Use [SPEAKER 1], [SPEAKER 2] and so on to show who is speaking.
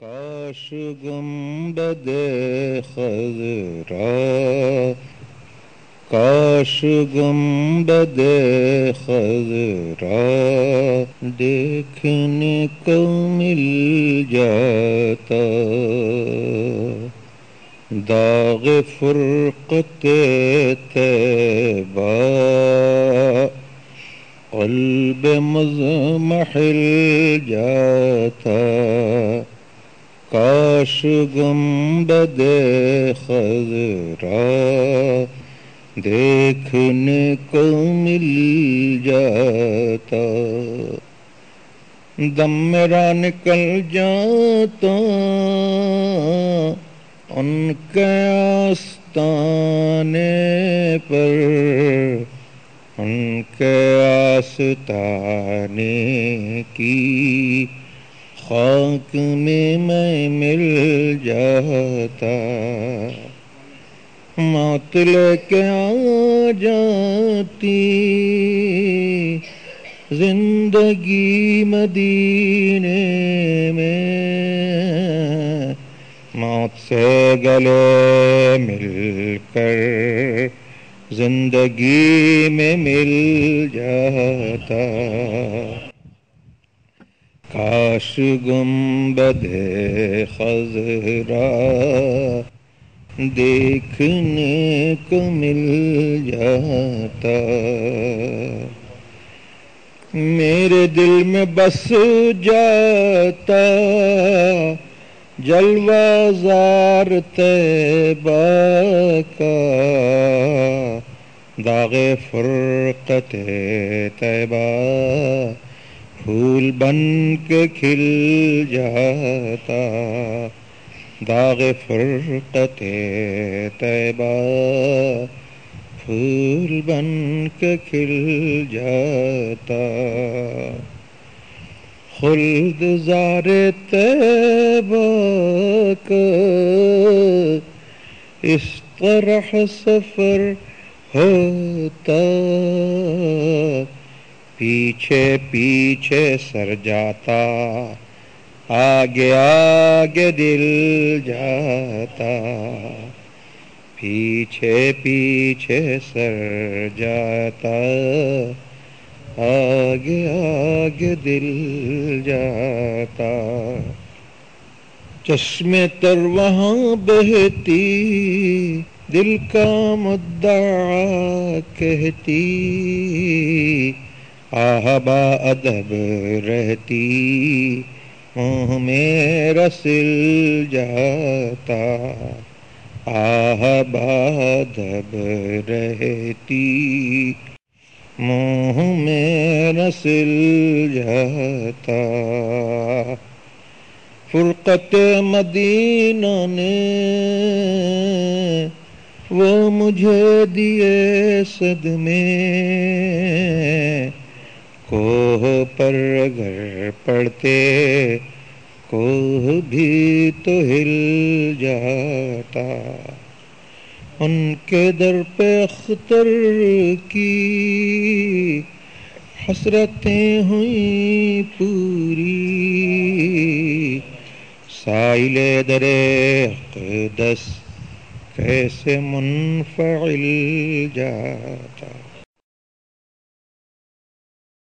[SPEAKER 1] کاش گنبد خضرا کاش گنبد خضرا دیکھنے کو مل جاتا داغ فرقت تیبا قلب مزمحل جاتا کاش گنبد خضرا دیکھنے کو مل جاتا دم میرا نکل جاتا، ان کے آستانے پر، ان کے آستانے کی خاک میں میں مل جاتا۔ موت لے کے آ جاتی۔ زندگی مدینے میں موت سے گلے مل کر زندگی میں مل جاتا۔ کاش گنبد خزرا دیکھنے کو مل جاتا۔ میرے دل میں بس جاتا، جلوہ زار تیبہ کا۔ داغ فرقت تیبہ پھول بن کے کھل جاتا، داغ فرقت تیبہ پھول بن کے کھل جاتا۔ خلد زار تیبہ کا۔ اس طرح سفر ہوتا۔ پیچھے پیچھے سر جاتا، آگے آگے دل جاتا، پیچھے پیچھے سر جاتا، آگے آگے دل جاتا۔ چشمے تر وہاں بہتی، دل کا مدعا کہتی۔ آہبا ادب رہتی منہ میں رسل جاتا۔ آہبا ادب رہتی منہ میں رسل جاتا۔ فرقت مدینہ نے وہ مجھے دیے صدمے۔ کوہ پر اگر پڑتے، کوہ بھی تو ہل جاتا۔ ان کے در پہ اختر کی حسرتیں ہوئیں پوری۔ سائل در اقدس کیسے منفعل جاتا۔